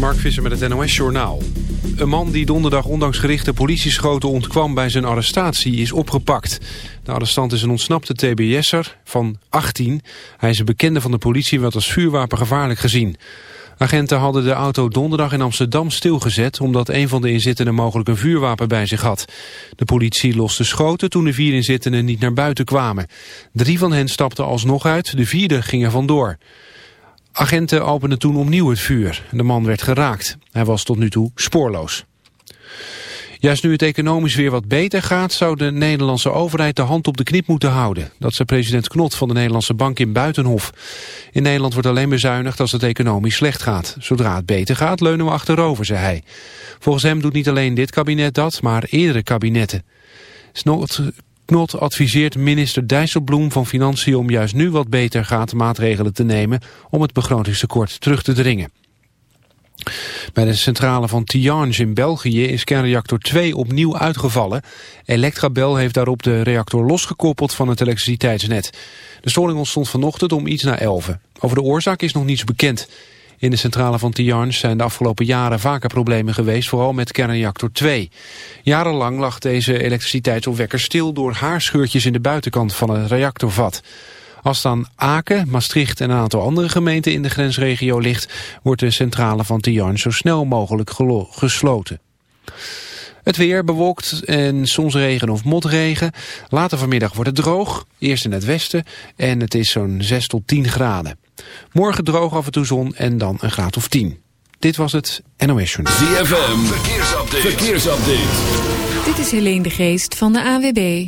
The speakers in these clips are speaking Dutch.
Mark Visser met het NOS Journaal. Een man die donderdag ondanks gerichte politieschoten ontkwam bij zijn arrestatie is opgepakt. De arrestant is een ontsnapte TBS'er van 18. Hij is een bekende van de politie wat als vuurwapen gevaarlijk gezien. Agenten hadden de auto donderdag in Amsterdam stilgezet... omdat een van de inzittenden mogelijk een vuurwapen bij zich had. De politie loste schoten toen de vier inzittenden niet naar buiten kwamen. Drie van hen stapten alsnog uit, de vierde ging er vandoor. Agenten openden toen opnieuw het vuur. De man werd geraakt. Hij was tot nu toe spoorloos. Juist nu het economisch weer wat beter gaat... zou de Nederlandse overheid de hand op de knip moeten houden. Dat zei president Knot van de Nederlandse Bank in Buitenhof. In Nederland wordt alleen bezuinigd als het economisch slecht gaat. Zodra het beter gaat, leunen we achterover, zei hij. Volgens hem doet niet alleen dit kabinet dat, maar eerdere kabinetten. Knot adviseert minister Dijsselbloem van Financiën om juist nu wat beter gaat maatregelen te nemen om het begrotingstekort terug te dringen. Bij de centrale van Tihange in België is kernreactor 2 opnieuw uitgevallen. Electrabel heeft daarop de reactor losgekoppeld van het elektriciteitsnet. De storing ontstond vanochtend om iets na 11. Over de oorzaak is nog niets bekend. In de centrale van Tihange zijn de afgelopen jaren vaker problemen geweest, vooral met kernreactor 2. Jarenlang lag deze elektriciteitsopwekker stil door haarscheurtjes in de buitenkant van het reactorvat. Als aan Aken, Maastricht en een aantal andere gemeenten in de grensregio ligt, wordt de centrale van Tihange zo snel mogelijk gesloten. Het weer bewolkt en soms regen of motregen. Later vanmiddag wordt het droog, eerst in het westen en het is zo'n 6 tot 10 graden. Morgen droog af en toe zon en dan een graad of 10. Dit was het NOS Journal. ZFM, verkeersupdate. verkeersupdate. Dit is Helene de Geest van de AWB.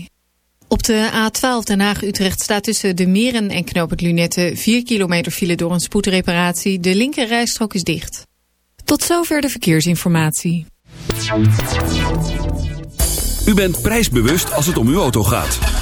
Op de A12 Den Haag-Utrecht staat tussen de Meren en Knoop het Lunette 4 kilometer file door een spoedreparatie. De linker rijstrook is dicht. Tot zover de verkeersinformatie. U bent prijsbewust als het om uw auto gaat.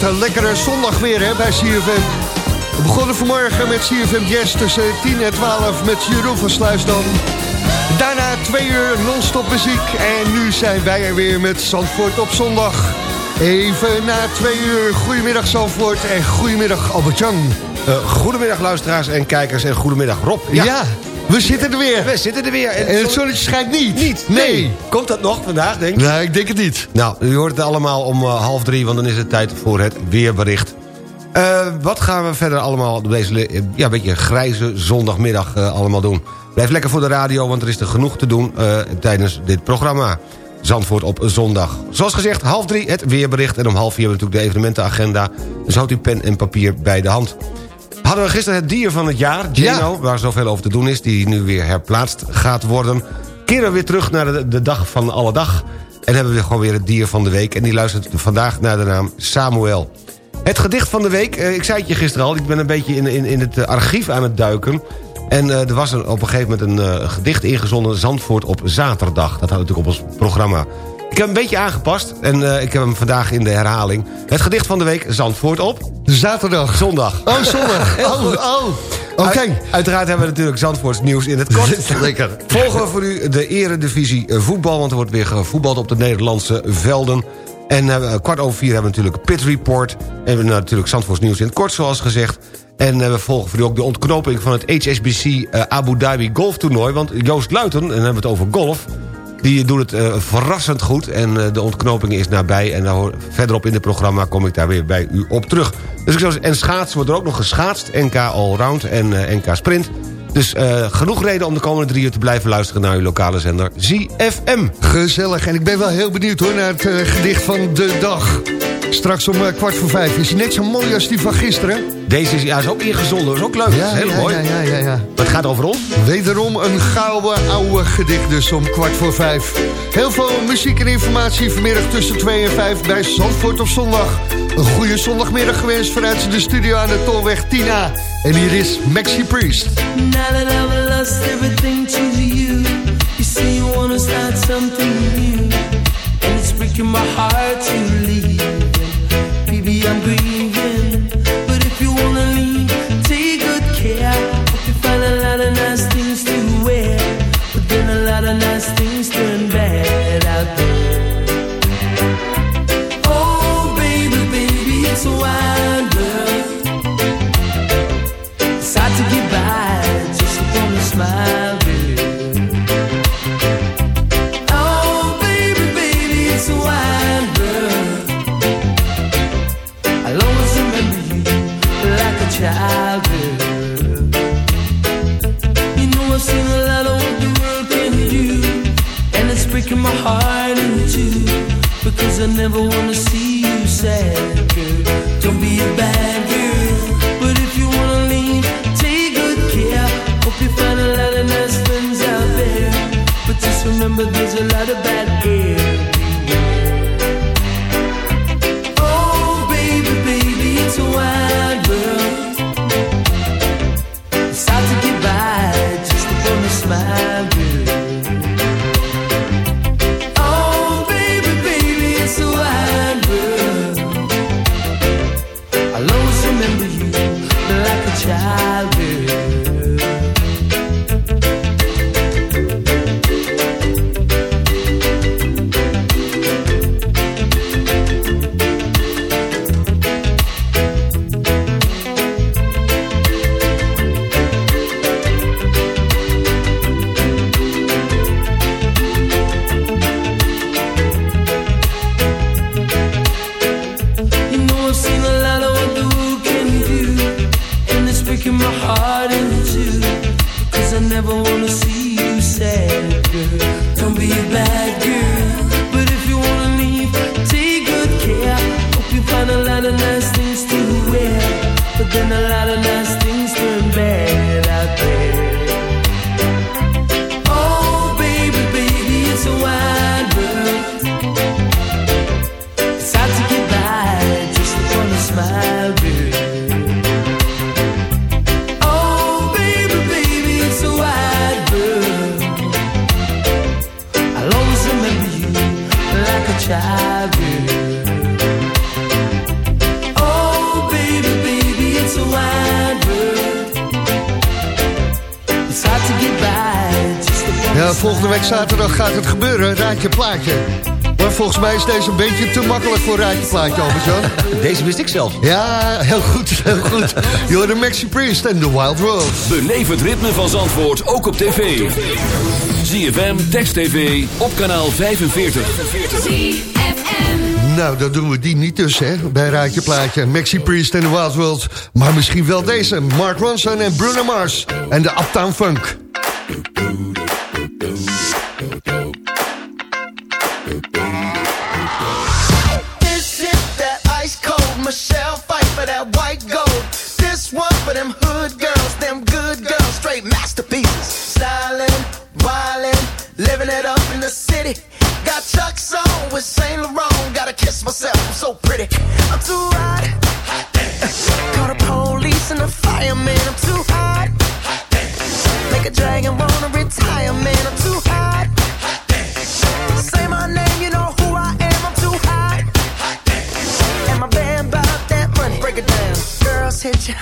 Wat een lekkere zondag weer hè, bij CFM. We begonnen vanmorgen met CFM Jazz tussen 10 en 12 met Jeroen van Sluisdam. Daarna twee uur non-stop muziek. En nu zijn wij er weer met Zandvoort op zondag. Even na twee uur. Goedemiddag Zandvoort en goedemiddag Albert-Jan. Uh, goedemiddag luisteraars en kijkers en goedemiddag Rob. Ja. We zitten er weer. We zitten er weer. En, en het zonnetje schijnt niet. Niet? Nee. Komt dat nog vandaag, denk ik? Nee, ik denk het niet. Nou, u hoort het allemaal om uh, half drie, want dan is het tijd voor het weerbericht. Uh, wat gaan we verder allemaal op deze ja, beetje grijze zondagmiddag allemaal doen? Blijf lekker voor de radio, want er is er genoeg te doen tijdens dit programma. Zandvoort op zondag. Zoals gezegd, half drie het weerbericht... en om half vier hebben we natuurlijk de evenementenagenda. Dus houdt u pen en papier bij de hand. Hadden we gisteren het dier van het jaar, Gino... Ja. waar zoveel over te doen is, die nu weer herplaatst gaat worden. Keren we weer terug naar de, de dag van alle dag... en hebben we gewoon weer het dier van de week... en die luistert vandaag naar de naam Samuel. Het gedicht van de week, eh, ik zei het je gisteren al... ik ben een beetje in, in, in het archief aan het duiken... En uh, er was een, op een gegeven moment een uh, gedicht ingezonden... Zandvoort op zaterdag. Dat had natuurlijk op ons programma. Ik heb hem een beetje aangepast en uh, ik heb hem vandaag in de herhaling. Het gedicht van de week, Zandvoort op... Zaterdag. Zondag. Oh, zondag. oh, oh. Oké. Okay. Uit, uiteraard hebben we natuurlijk Zandvoorts nieuws in het kort. Lekker. Volgen we voor u de eredivisie voetbal... want er wordt weer gevoetbald op de Nederlandse velden. En uh, kwart over vier hebben we natuurlijk Pit Report. En we natuurlijk Zandvoorts nieuws in het kort, zoals gezegd. En uh, we volgen voor u ook de ontknoping van het HSBC uh, eh, Abu Dhabi golftoernooi. Want Joost Luiten, en dan hebben we het over golf... die doet het uh, verrassend goed en de ontknoping is nabij. En verderop in het programma kom ik daar weer bij u op terug. Dus ik zou, en schaatsen wordt er ook nog geschaatst. NK Allround en NK Sprint. Dus genoeg reden om de komende drie uur te blijven luisteren... naar uw lokale zender ZFM. Gezellig. En ik ben wel heel benieuwd hoor naar het gedicht van de dag. Straks om uh, kwart voor vijf. Is hij net zo mooi als die van gisteren? Deze is, ja, is ook ingezonden. Dat is ook leuk. Ja, heel ja, mooi. Ja, ja, ja, ja. Het gaat over ons. Wederom een gouden oude gedicht dus om kwart voor vijf. Heel veel muziek en informatie vanmiddag tussen twee en vijf bij Zandvoort op zondag. Een goede zondagmiddag gewenst vanuit de studio aan de Tolweg Tina. En hier is Maxi Priest. Now that I've lost everything to you You say you wanna start something new And it's breaking my heart to leave I'm green the light of bad is deze een beetje te makkelijk voor Raadje Plaatje, Albert-Jan. Deze wist ik zelf. Ja, heel goed, heel goed. You're the Maxi Priest en The Wild World. Beleef het ritme van Zandvoort ook op tv. ZFM, Text TV, op kanaal 45. Nou, dan doen we die niet dus, hè, bij Raadje Plaatje. Maxi Priest en The Wild World. Maar misschien wel deze, Mark Ronson en Bruno Mars. En de Uptown Funk.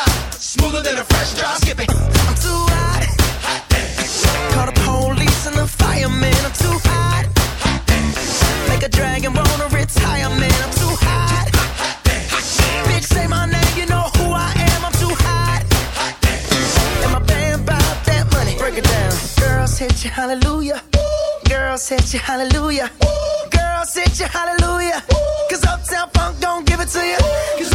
Hit you, hallelujah. girl. hit you, hallelujah. Cause Uptown Funk don't give it to you.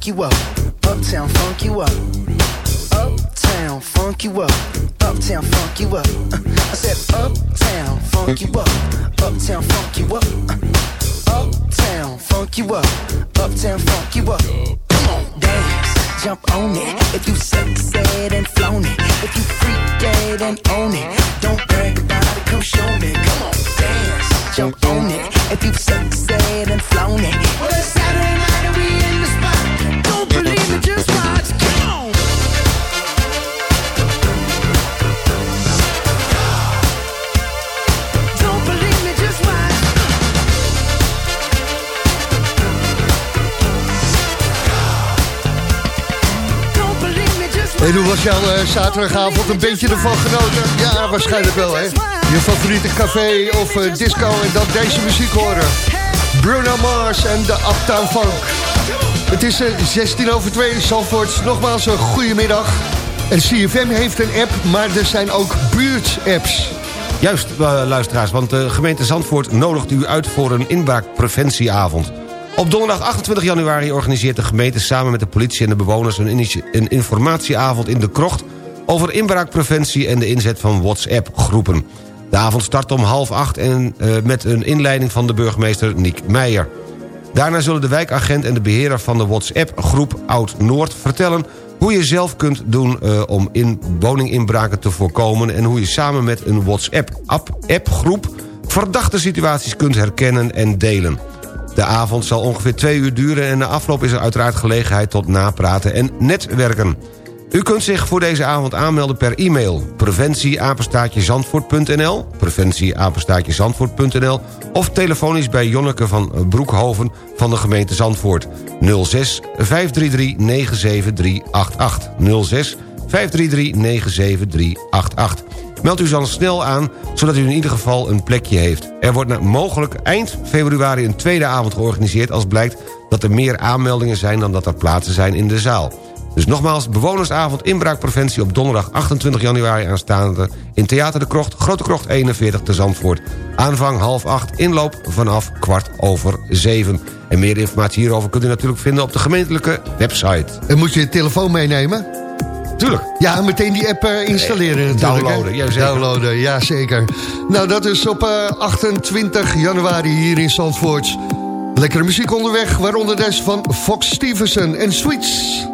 Funk you up. Uptown, funk you up. Eh, zaterdagavond een beetje ervan genoten? Ja, waarschijnlijk wel, hè? Je favoriete café of eh, disco en dan deze muziek horen. Bruno Mars en de Uptown Funk. Het is eh, 16 over 2, Zandvoort. Nogmaals een goede middag. En CFM heeft een app, maar er zijn ook buurt-apps. Juist, eh, luisteraars, want de gemeente Zandvoort nodigt u uit voor een inbraakpreventieavond. Op donderdag 28 januari organiseert de gemeente samen met de politie en de bewoners... een, een informatieavond in de krocht over inbraakpreventie en de inzet van WhatsApp-groepen. De avond start om half acht en, eh, met een inleiding van de burgemeester Niek Meijer. Daarna zullen de wijkagent en de beheerder van de WhatsApp-groep Oud-Noord vertellen... hoe je zelf kunt doen eh, om in woninginbraken te voorkomen... en hoe je samen met een WhatsApp-app-groep verdachte situaties kunt herkennen en delen. De avond zal ongeveer twee uur duren... en na afloop is er uiteraard gelegenheid tot napraten en netwerken. U kunt zich voor deze avond aanmelden per e-mail. preventieapenstaatjezandvoort.nl preventieapenstaatjezandvoort.nl of telefonisch bij Jonneke van Broekhoven van de gemeente Zandvoort. 06 533 97388. 06 533 97388. Meld u dan snel aan, zodat u in ieder geval een plekje heeft. Er wordt mogelijk eind februari een tweede avond georganiseerd... als blijkt dat er meer aanmeldingen zijn dan dat er plaatsen zijn in de zaal. Dus nogmaals, bewonersavond inbraakpreventie op donderdag 28 januari aanstaande... in Theater de Krocht, Grote Krocht 41 te Zandvoort. Aanvang half acht, inloop vanaf kwart over zeven. En meer informatie hierover kunt u natuurlijk vinden op de gemeentelijke website. En moet je je telefoon meenemen? Tuurlijk. Ja, meteen die app uh, installeren natuurlijk. Downloaden, ja, zeker. Downloaden, ja zeker. Nou, dat is op uh, 28 januari hier in Zandvoort. Lekkere muziek onderweg, waaronder des van Fox Stevenson en Sweets.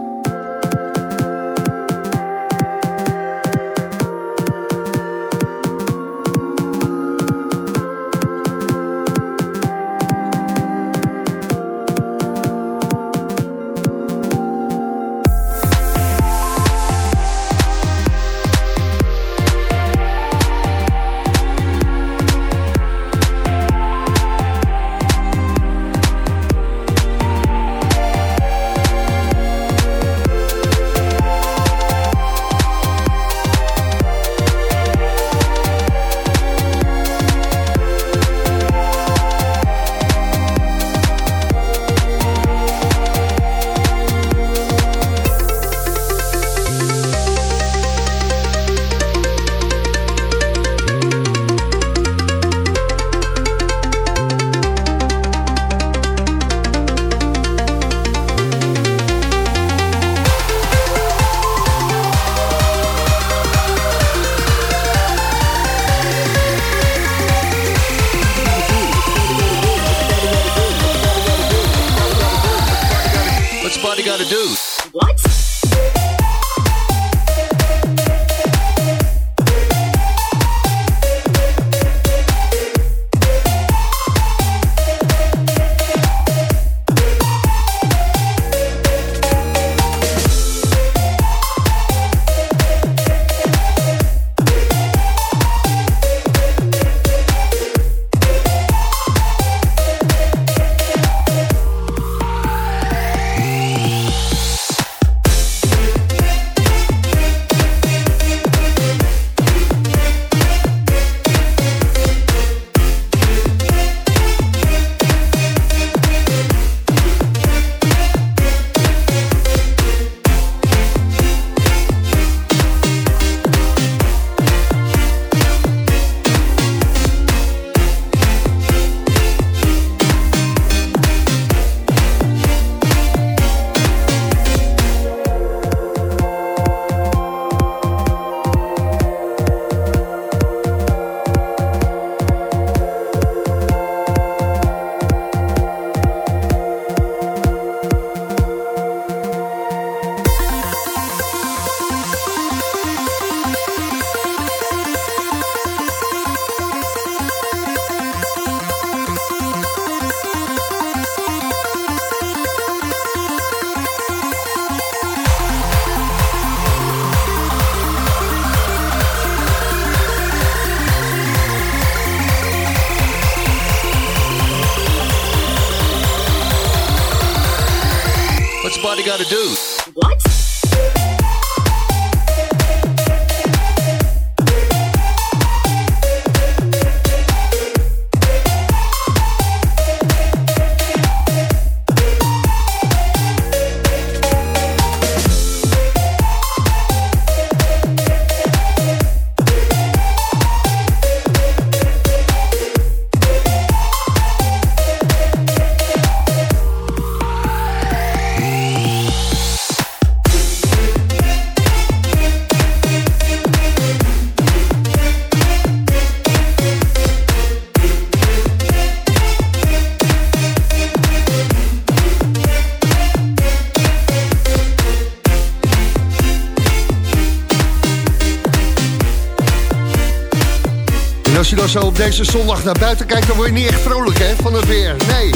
Deze zondag naar buiten kijkt... dan word je niet echt vrolijk hè, van het weer. Nee.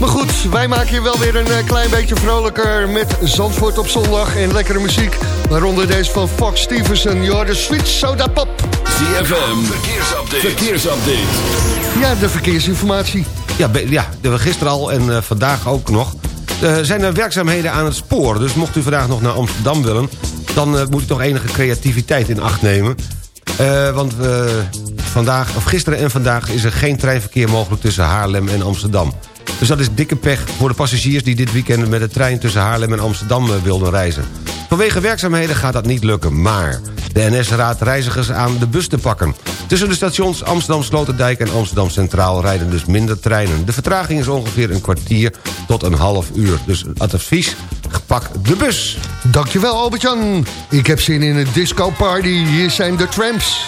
Maar goed, wij maken je wel weer een eh, klein beetje vrolijker... met Zandvoort op zondag en lekkere muziek. Waaronder deze van Fox Stevenson. The sweet soda pop. ZFM, verkeersupdate. verkeersupdate. Ja, de verkeersinformatie. Ja, ja de- gisteren al en eh, vandaag ook nog. Eh, zijn er werkzaamheden aan het spoor. Dus mocht u vandaag nog naar Amsterdam willen... dan eh, moet u toch enige creativiteit in acht nemen. Eh, want vandaag, of gisteren en vandaag is er geen treinverkeer mogelijk... tussen Haarlem en Amsterdam. Dus dat is dikke pech voor de passagiers... die dit weekend met de trein tussen Haarlem en Amsterdam eh, wilden reizen. Vanwege werkzaamheden gaat dat niet lukken, maar... De NS raadt reizigers aan de bus te pakken. Tussen de stations Amsterdam Sloterdijk en Amsterdam Centraal rijden dus minder treinen. De vertraging is ongeveer een kwartier tot een half uur. Dus advies, pak de bus. Dankjewel Albert-Jan. Ik heb zin in een disco party. Hier zijn de Tramps.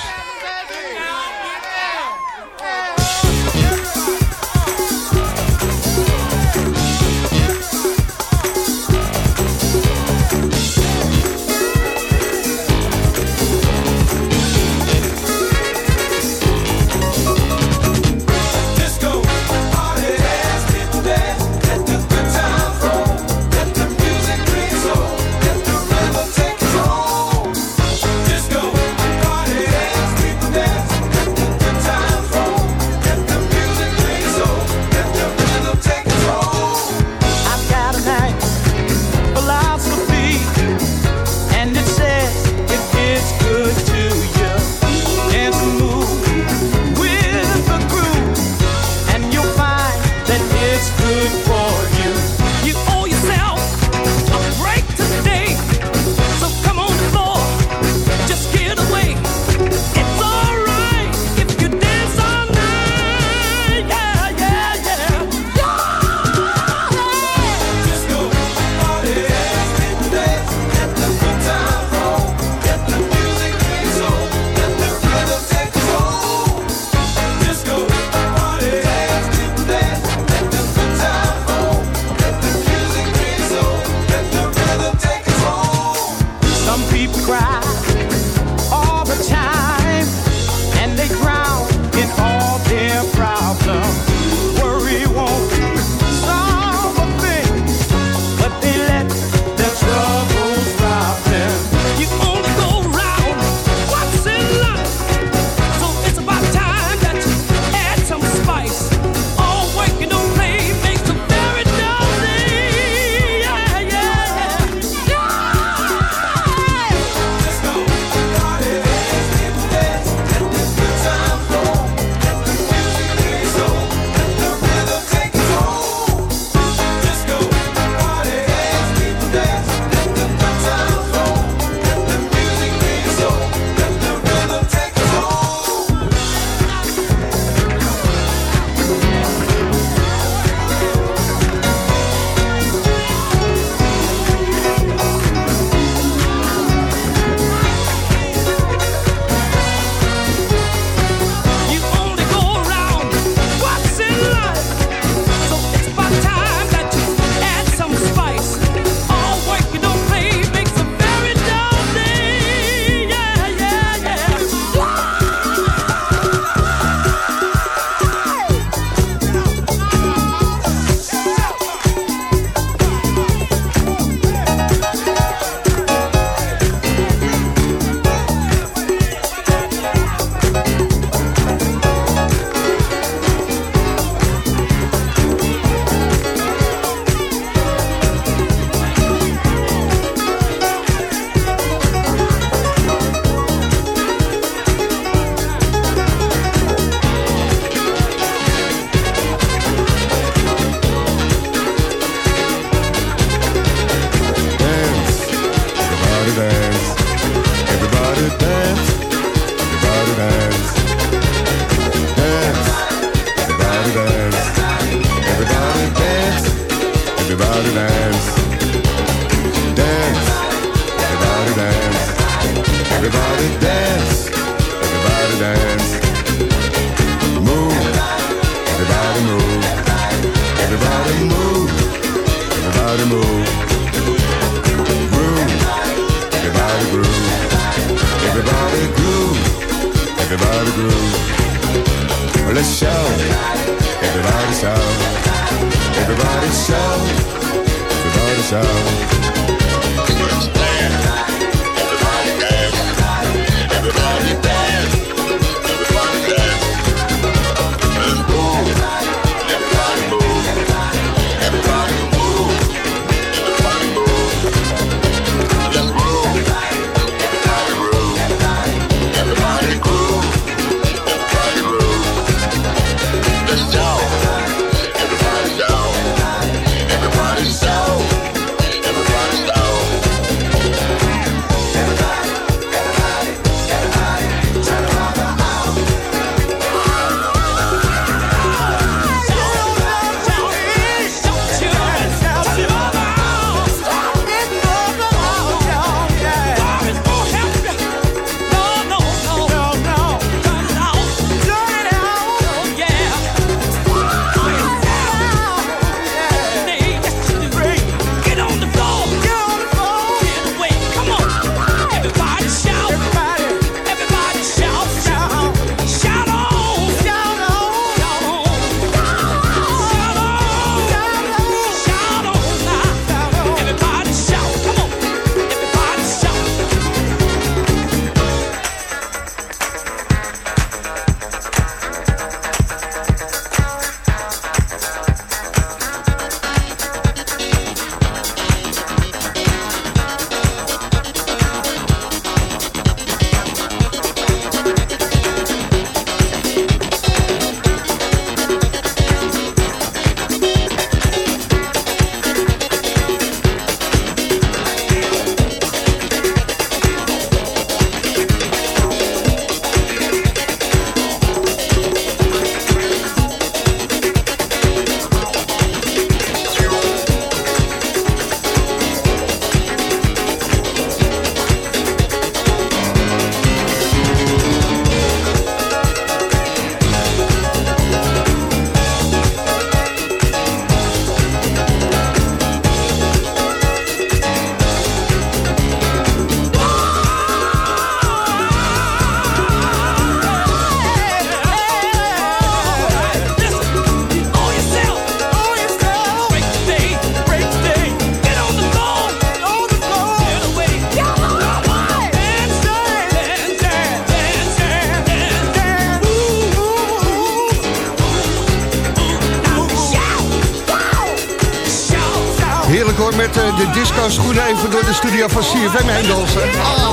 Studio van CFM heen dansen. Ah,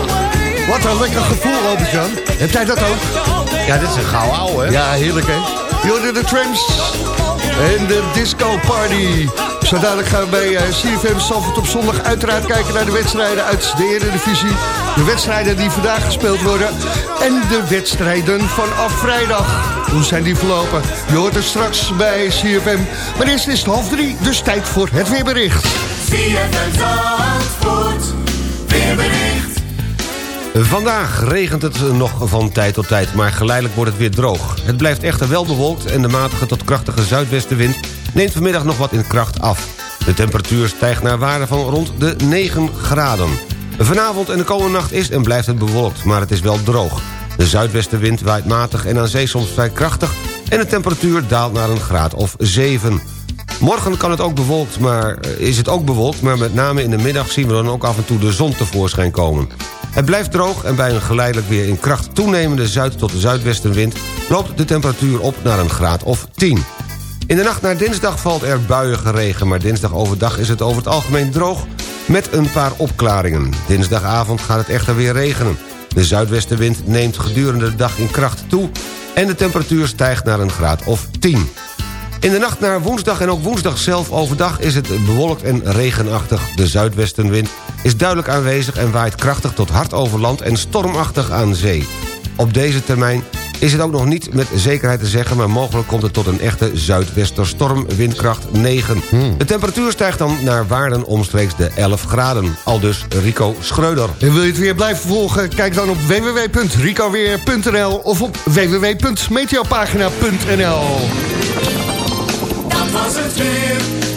wat een lekker gevoel, Albert-Jan. Heb jij dat ook? Ja, dit is een gauw ouwe, hè? Ja, heerlijk hè. Jullie de Tramps en de Disco Party. Zo dadelijk gaan we bij eh, CFM Salford op zondag uiteraard kijken naar de wedstrijden uit de Eredivisie. De wedstrijden die vandaag gespeeld worden. En de wedstrijden vanaf vrijdag. Hoe zijn die verlopen? Je hoort het straks bij CFM. Maar eerst is het half drie, dus tijd voor het weerbericht. Vandaag regent het nog van tijd tot tijd, maar geleidelijk wordt het weer droog. Het blijft echter wel bewolkt en de matige tot krachtige zuidwestenwind neemt vanmiddag nog wat in kracht af. De temperatuur stijgt naar waarde van rond de 9 graden. Vanavond en de komende nacht is en blijft het bewolkt, maar het is wel droog. De zuidwestenwind waait matig en aan zee soms vrij krachtig... en de temperatuur daalt naar een graad of 7. Morgen kan het ook bewolkt, maar, eh, is het ook bewolkt... maar met name in de middag zien we dan ook af en toe de zon tevoorschijn komen. Het blijft droog en bij een geleidelijk weer in kracht toenemende zuid- tot zuidwestenwind... loopt de temperatuur op naar een graad of 10. In de nacht naar dinsdag valt er buiige regen... maar dinsdag overdag is het over het algemeen droog met een paar opklaringen. Dinsdagavond gaat het echter weer regenen. De zuidwestenwind neemt gedurende de dag in kracht toe... en de temperatuur stijgt naar een graad of 10. In de nacht naar woensdag en ook woensdag zelf overdag is het bewolkt en regenachtig. De zuidwestenwind is duidelijk aanwezig en waait krachtig tot hard over land en stormachtig aan zee. Op deze termijn is het ook nog niet met zekerheid te zeggen... maar mogelijk komt het tot een echte zuidwesterstorm, windkracht 9. De temperatuur stijgt dan naar waarden omstreeks de 11 graden. Al dus Rico Schreuder. En wil je het weer blijven volgen? Kijk dan op www.ricoweer.nl of op www.meteopagina.nl was het weer.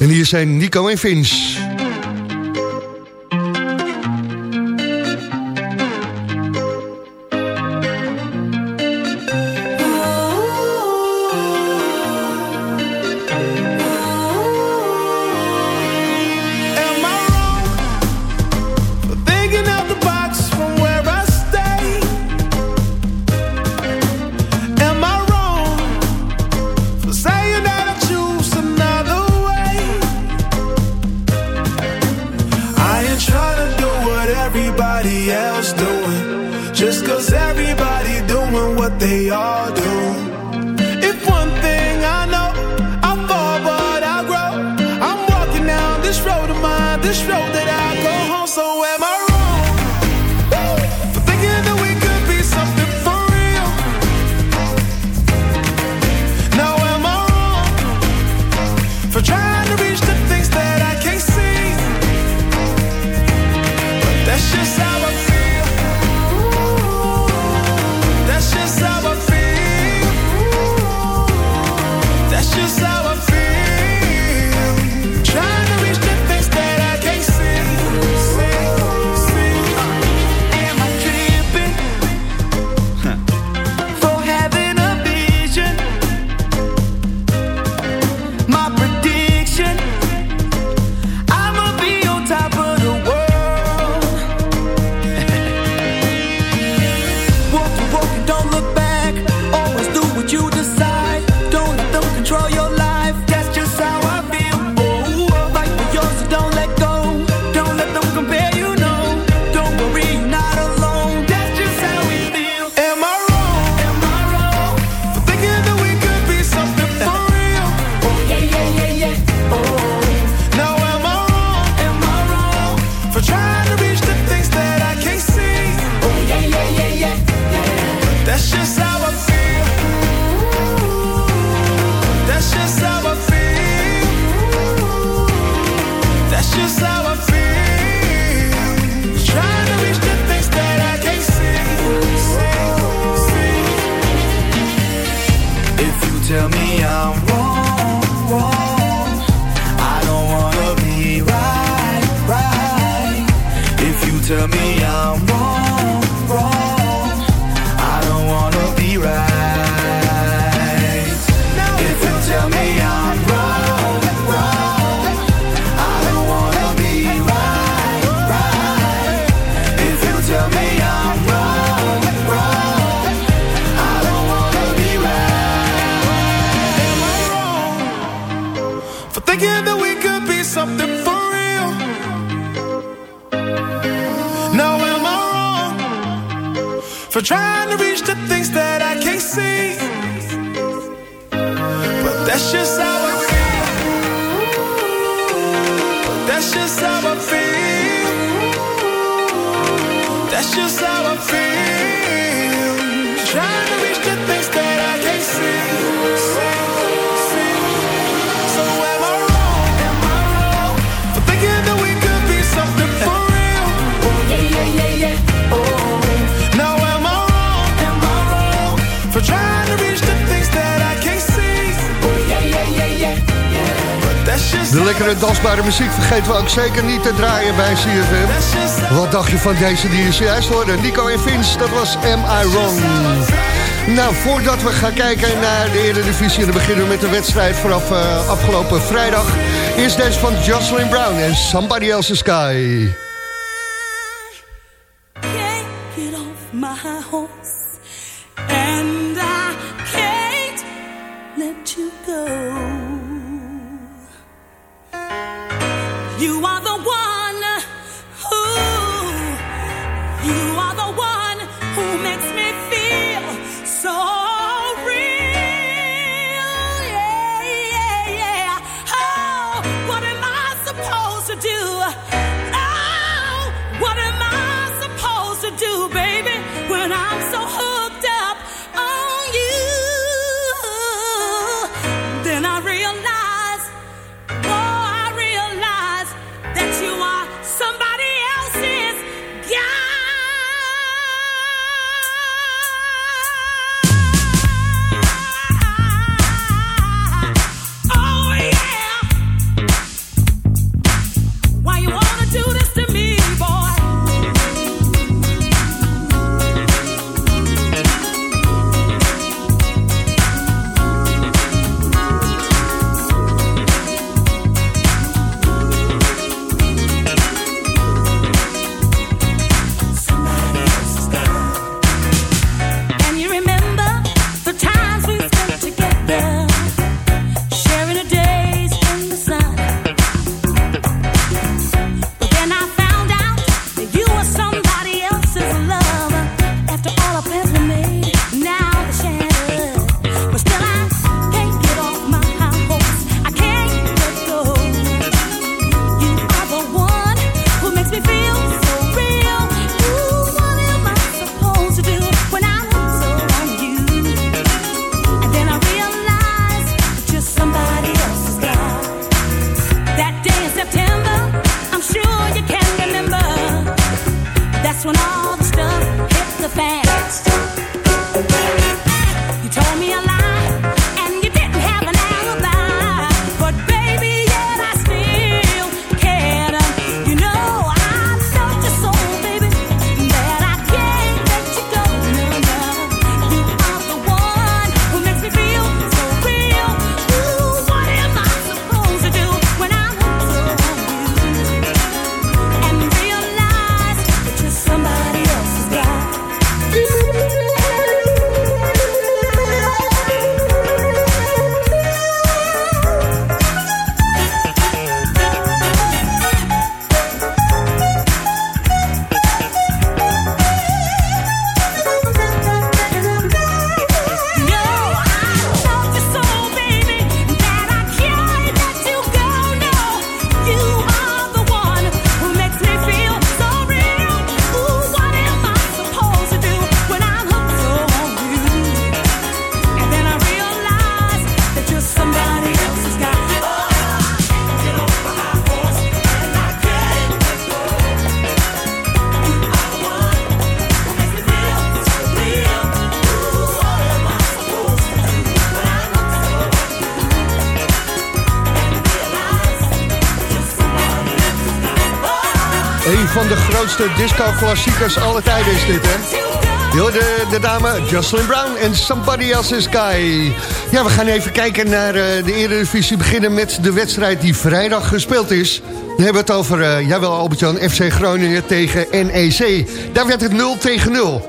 En hier zijn Nico en Vince. lekkere dansbare muziek vergeten we ook zeker niet te draaien bij CFM. Wat dacht je van deze die je zojuist hoorde? Nico en Vince, dat was Am I Wrong? Nou, voordat we gaan kijken naar de Eredivisie... divisie beginnen we met de wedstrijd vanaf eh, afgelopen vrijdag. is deze van Jocelyn Brown en Somebody Else's Sky. van de grootste disco-klassiekers alle tijden is dit, hè? Yo, de, de dame Jocelyn Brown en Somebody Else's Guy. Ja, we gaan even kijken naar uh, de Eredivisie. Beginnen met de wedstrijd die vrijdag gespeeld is. We hebben het over, uh, jawel Albert-Jan, FC Groningen tegen NEC. Daar werd het 0 tegen 0.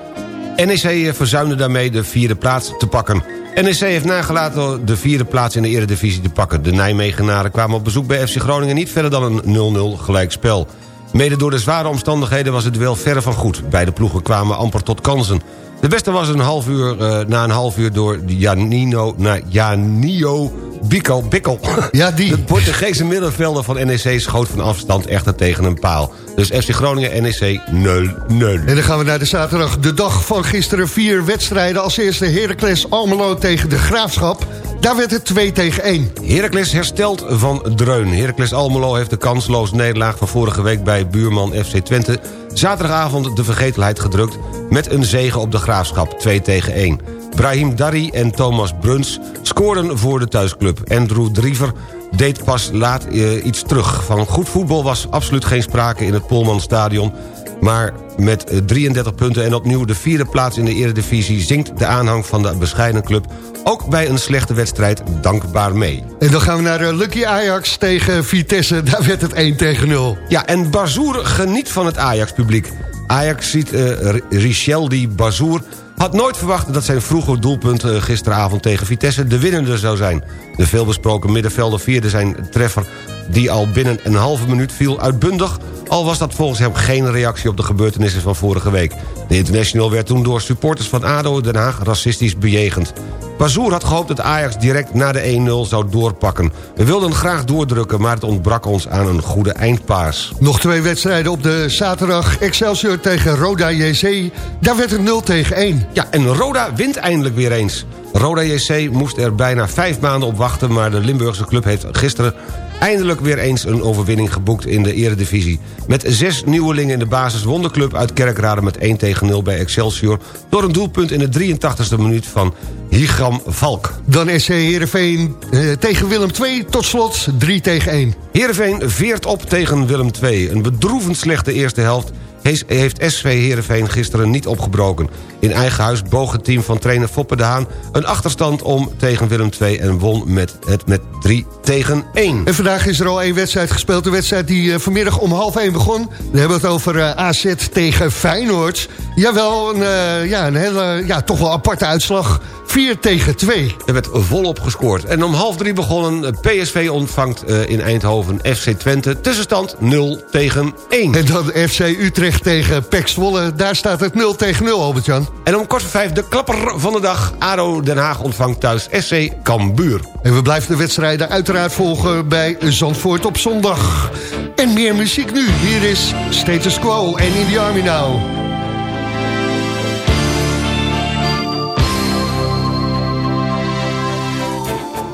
NEC eh, verzuimde daarmee de vierde plaats te pakken. NEC heeft nagelaten de vierde plaats in de eredivisie te pakken. De Nijmegenaren kwamen op bezoek bij FC Groningen niet verder dan een 0-0 gelijkspel. Mede door de zware omstandigheden was het wel verre van goed. Beide ploegen kwamen amper tot kansen. De beste was een half uur, eh, na een half uur door Janino, na Janio Bikkel. Bikkel. Ja, die. De Portugese middenvelder van NEC schoot van afstand echter tegen een paal. Dus FC Groningen NEC 0-0. En dan gaan we naar de zaterdag. De dag van gisteren vier wedstrijden. Als eerste Heracles Almelo tegen de Graafschap. Daar werd het 2 tegen 1. Heracles herstelt van dreun. Heracles Almelo heeft de kansloos nederlaag van vorige week bij buurman FC Twente... zaterdagavond de vergetelheid gedrukt met een zege op de Graafschap 2 tegen 1. Brahim Darry en Thomas Bruns scoorden voor de thuisclub. Andrew Driever deed pas laat eh, iets terug. Van goed voetbal was absoluut geen sprake in het Polmanstadion... maar met eh, 33 punten en opnieuw de vierde plaats in de eredivisie... zinkt de aanhang van de bescheiden club ook bij een slechte wedstrijd dankbaar mee. En dan gaan we naar eh, Lucky Ajax tegen Vitesse. Daar werd het 1 tegen 0. Ja, en Bazoer geniet van het Ajax-publiek. Ajax ziet uh, Richeldi Bazoer had nooit verwacht dat zijn vroege doelpunt eh, gisteravond tegen Vitesse de winnende zou zijn. De veelbesproken middenvelder vierde zijn treffer die al binnen een halve minuut viel uitbundig... al was dat volgens hem geen reactie op de gebeurtenissen van vorige week. De international werd toen door supporters van ADO Den Haag racistisch bejegend. Bazoer had gehoopt dat Ajax direct na de 1-0 zou doorpakken. We wilden graag doordrukken, maar het ontbrak ons aan een goede eindpaas. Nog twee wedstrijden op de zaterdag. Excelsior tegen Roda JC. Daar werd het 0 tegen 1. Ja, en Roda wint eindelijk weer eens. Roda JC moest er bijna vijf maanden op wachten... maar de Limburgse club heeft gisteren eindelijk weer eens een overwinning geboekt in de eredivisie. Met zes nieuwelingen in de basis won de club uit Kerkrade met 1 tegen 0 bij Excelsior... door een doelpunt in de 83e minuut van Higram Valk. Dan SC Heerenveen eh, tegen Willem 2 tot slot 3 tegen 1. Heerenveen veert op tegen Willem 2. Een bedroevend slechte eerste helft heeft SV Heerenveen gisteren niet opgebroken. In eigen huis boog het team van trainer Foppe de Haan... een achterstand om tegen Willem II en won met het met 3 tegen 1. En vandaag is er al één wedstrijd gespeeld. De wedstrijd die uh, vanmiddag om half 1 begon. We hebben het over uh, AZ tegen Feyenoord. Jawel, een, uh, ja, een hele, ja, toch wel aparte uitslag. 4 tegen 2. Er werd volop gescoord. En om half drie begonnen PSV ontvangt in Eindhoven FC Twente. Tussenstand 0 tegen 1. En dan FC Utrecht tegen PEC Zwolle. Daar staat het 0 tegen 0, Albert-Jan. En om kwart voor vijf de klapper van de dag. ADO Den Haag ontvangt thuis SC Cambuur. En we blijven de wedstrijden uiteraard volgen bij Zandvoort op zondag. En meer muziek nu. Hier is Status Quo en In The Army Now.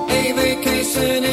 A vacation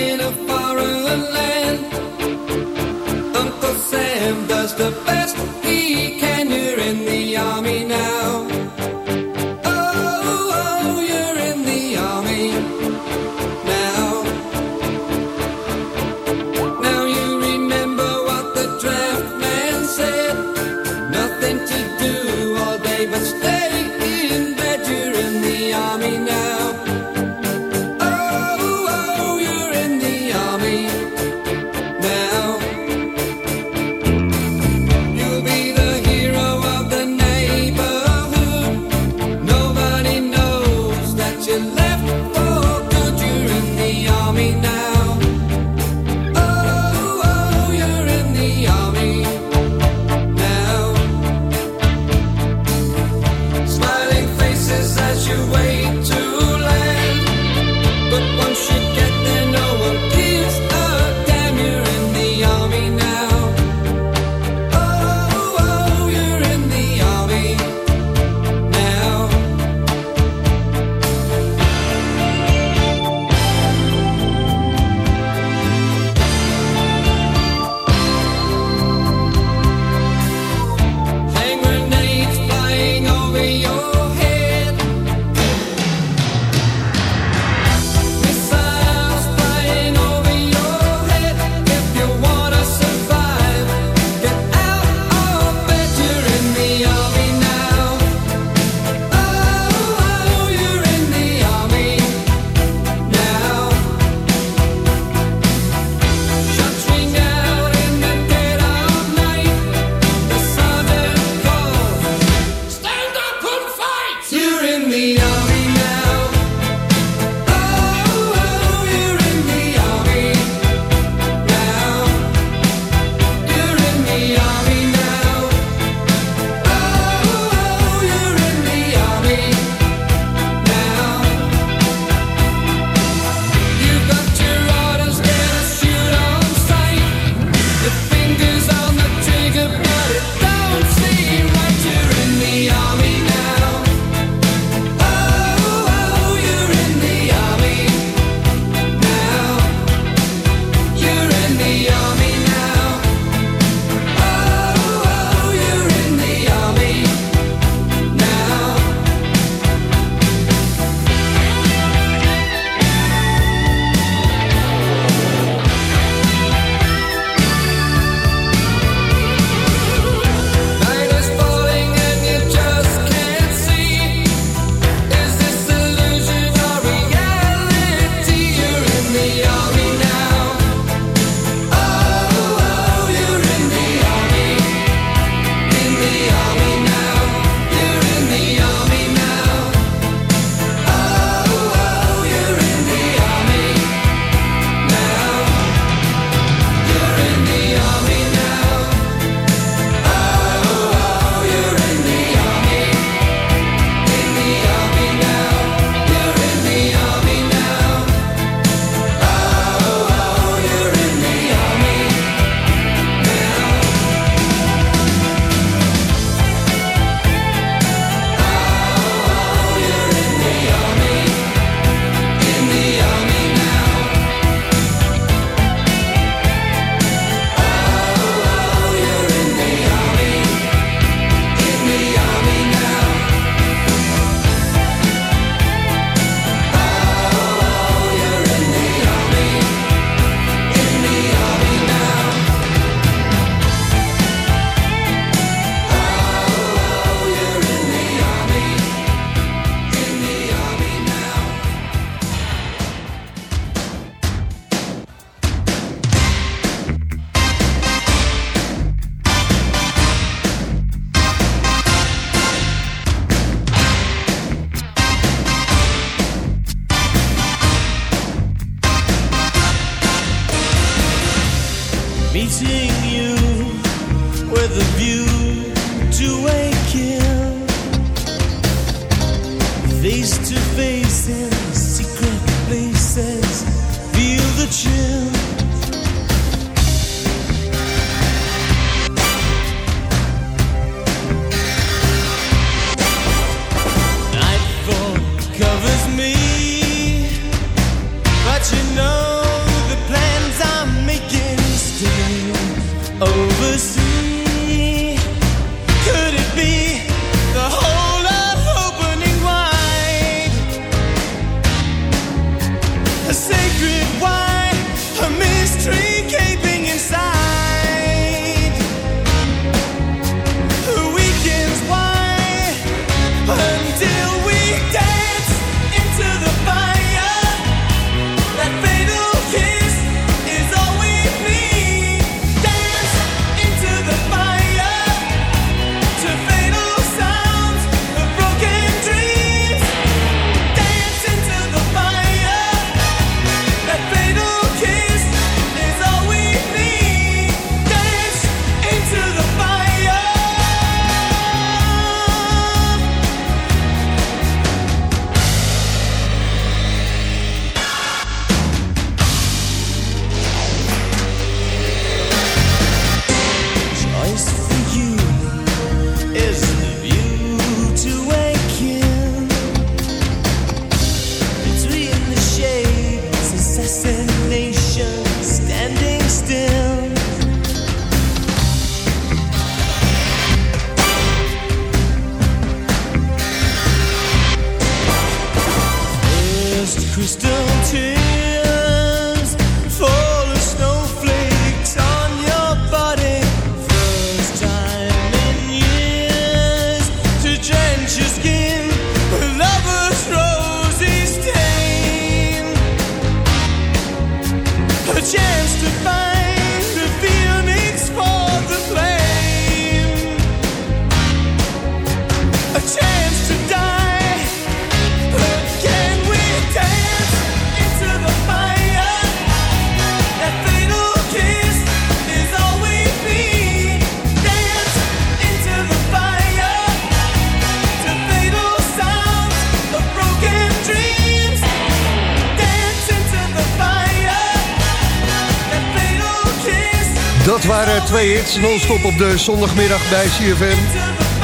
non-stop op de zondagmiddag bij CFM.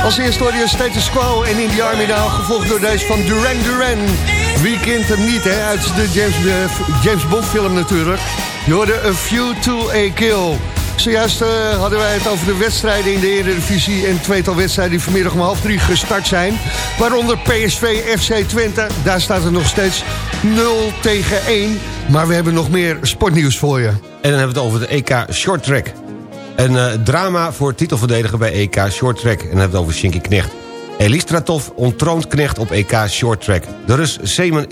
Als eerste hoorde je Status Quo en In Army Now, gevolgd door deze van Duran Duran. Wie kent hem niet, hè? Uit de James, eh, Bond film natuurlijk. Je hoorde A View to a Kill. Zojuist eh, hadden wij het over de wedstrijden in de Eredivisie... en tweetal wedstrijden die vanmiddag om half drie gestart zijn. Waaronder PSV FC Twente. Daar staat het nog steeds 0 tegen 1. Maar we hebben nog meer sportnieuws voor je. En dan hebben we het over de EK Short Track. Een eh, drama voor titelverdediger bij EK Short Track. En dan hebben we het over Shinky Knecht. Elistratov ontroont Knecht op EK Short Track. De Rus Semen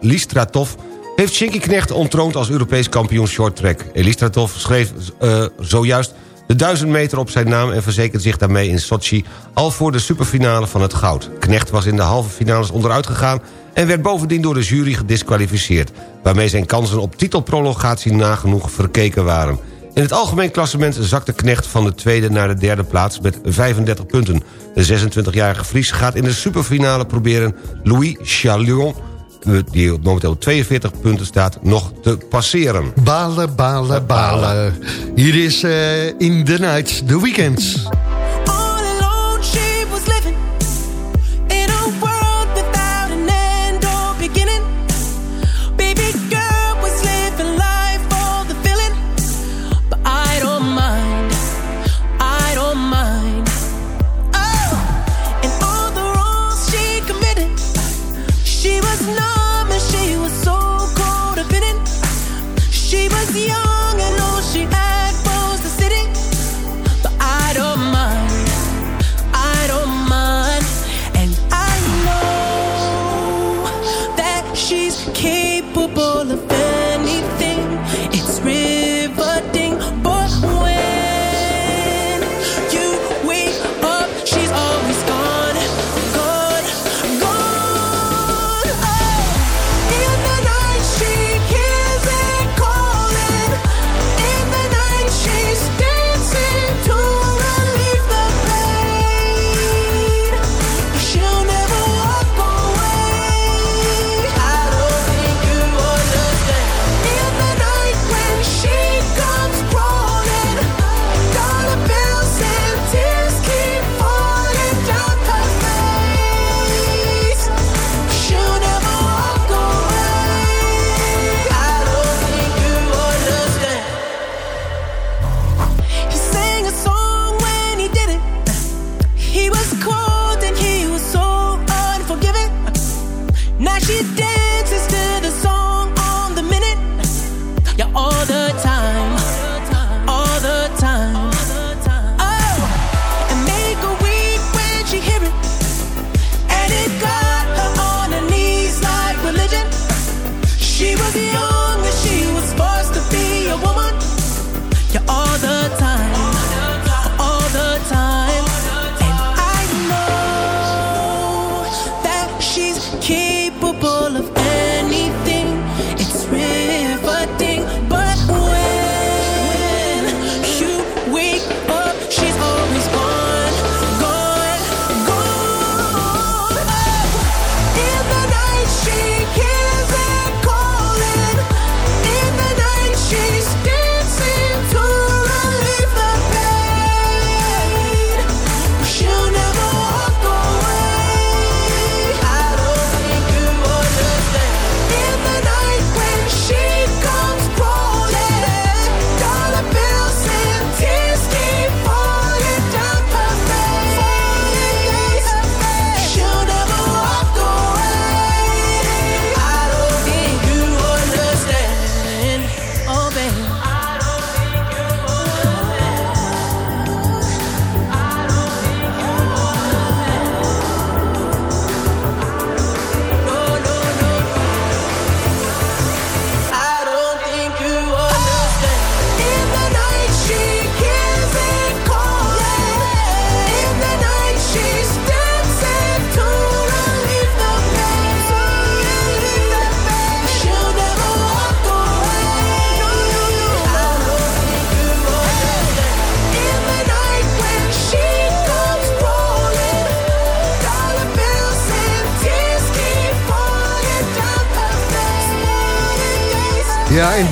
Elistratov heeft Shinky Knecht ontroond als Europees kampioen Short Track. Elistratov schreef eh, zojuist de 1000 meter op zijn naam... en verzekerde zich daarmee in Sochi al voor de superfinale van het goud. Knecht was in de halve finales onderuit gegaan... en werd bovendien door de jury gedisqualificeerd... waarmee zijn kansen op titelprolongatie nagenoeg verkeken waren... In het algemeen klassement zakte Knecht van de tweede naar de derde plaats met 35 punten. De 26-jarige Fries gaat in de superfinale proberen Louis Chalion, die momenteel op 42 punten staat, nog te passeren. Balen, balen, balen. Hier is eh, In the Night, The Weekends.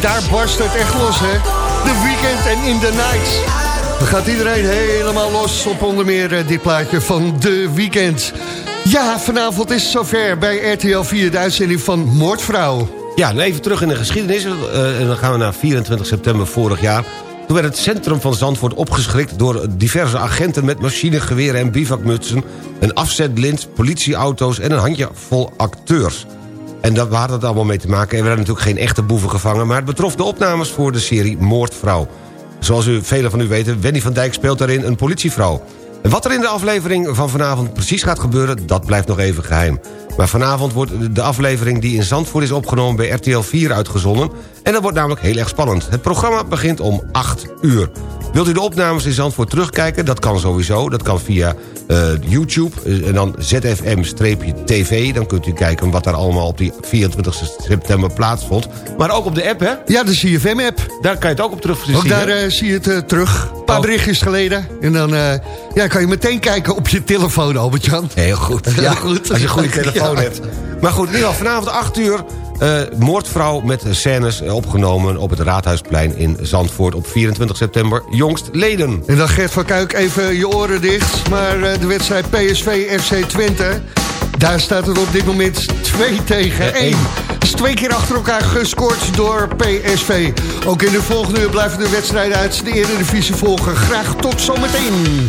Daar barst het echt los, hè. The Weekend en In The Nights. Dan gaat iedereen helemaal los op onder meer eh, dit plaatje van The Weekend. Ja, vanavond is het zover bij RTL 4 de uitzending van Moordvrouw. Ja, en even terug in de geschiedenis. eh, en dan gaan we naar 24 september vorig jaar. Toen werd het centrum van Zandvoort opgeschrikt... door diverse agenten met machinegeweren en bivakmutsen... een afzetlint, politieauto's en een handjevol acteurs. En dat, we hadden het allemaal mee te maken. En we hadden natuurlijk geen echte boeven gevangen... maar het betrof de opnames voor de serie Moordvrouw. Zoals u, velen van u weten, Wendy van Dijk speelt daarin een politievrouw. En wat er in de aflevering van vanavond precies gaat gebeuren... dat blijft nog even geheim. Maar vanavond wordt de aflevering die in Zandvoort is opgenomen... bij RTL 4 uitgezonden. En dat wordt namelijk heel erg spannend. Het programma begint om 8 uur. Wilt u de opnames in Zandvoort terugkijken? Dat kan sowieso. Dat kan via eh, YouTube eh, en dan ZFM-TV. Dan kunt u kijken wat daar allemaal op die 24 september plaatsvond. Maar ook op de app, hè? Ja, de CFM-app. Daar kan je het ook op terug zien. Ook daar eh, zie je het terug. Een paar Oh. berichtjes geleden. En dan ja, kan je meteen kijken op je telefoon, Albert-Jan. Heel goed. Heel Ja, goed. Als je een goede telefoon Ja. hebt. Maar goed, ieder geval vanavond 8 uur... eh, moordvrouw met scènes eh, opgenomen op het Raadhuisplein in Zandvoort... op 24 september, jongst leden. En dan Gert van Kuik, even je oren dicht. Maar eh, de wedstrijd PSV FC Twente... daar staat het op dit moment 2 tegen 1. Dus twee keer achter elkaar gescoord door PSV. Ook in de volgende uur blijven de wedstrijden uit de Eredivisie volgen. Graag tot zometeen.